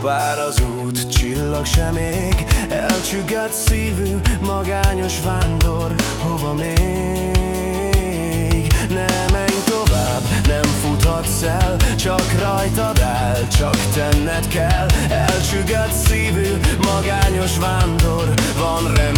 Kopár az út, csillag sem ég Elcsüggett szívű, magányos vándor Hova még? Ne menj tovább, nem futhatsz el Csak rajtad el, csak tenned kell Elcsüggett szívű, magányos vándor Van remény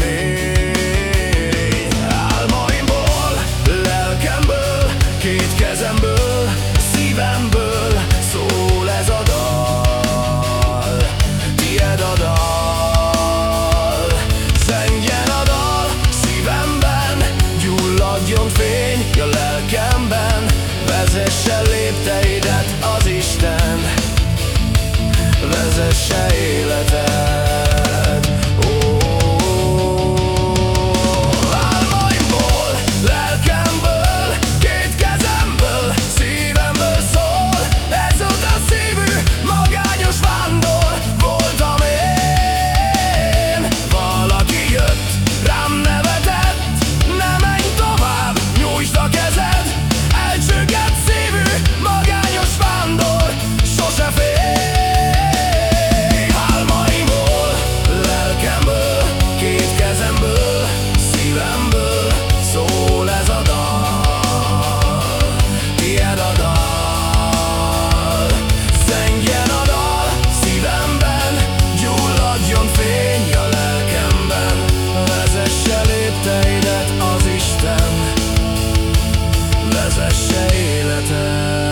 vezesse életet.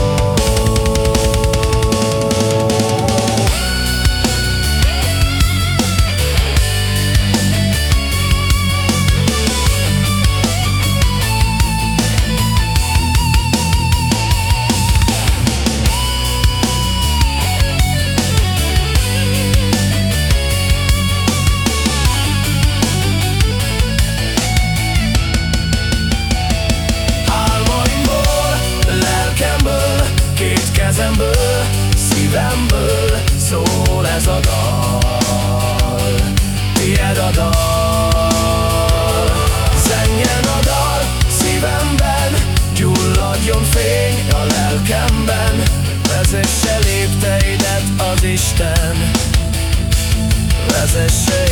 szívemből szól ez a dal. Tied a dal, zengjen a dal szívemben Gyulladjon fény a lelkemben. Vezesse lépteidet az Isten. Vezesse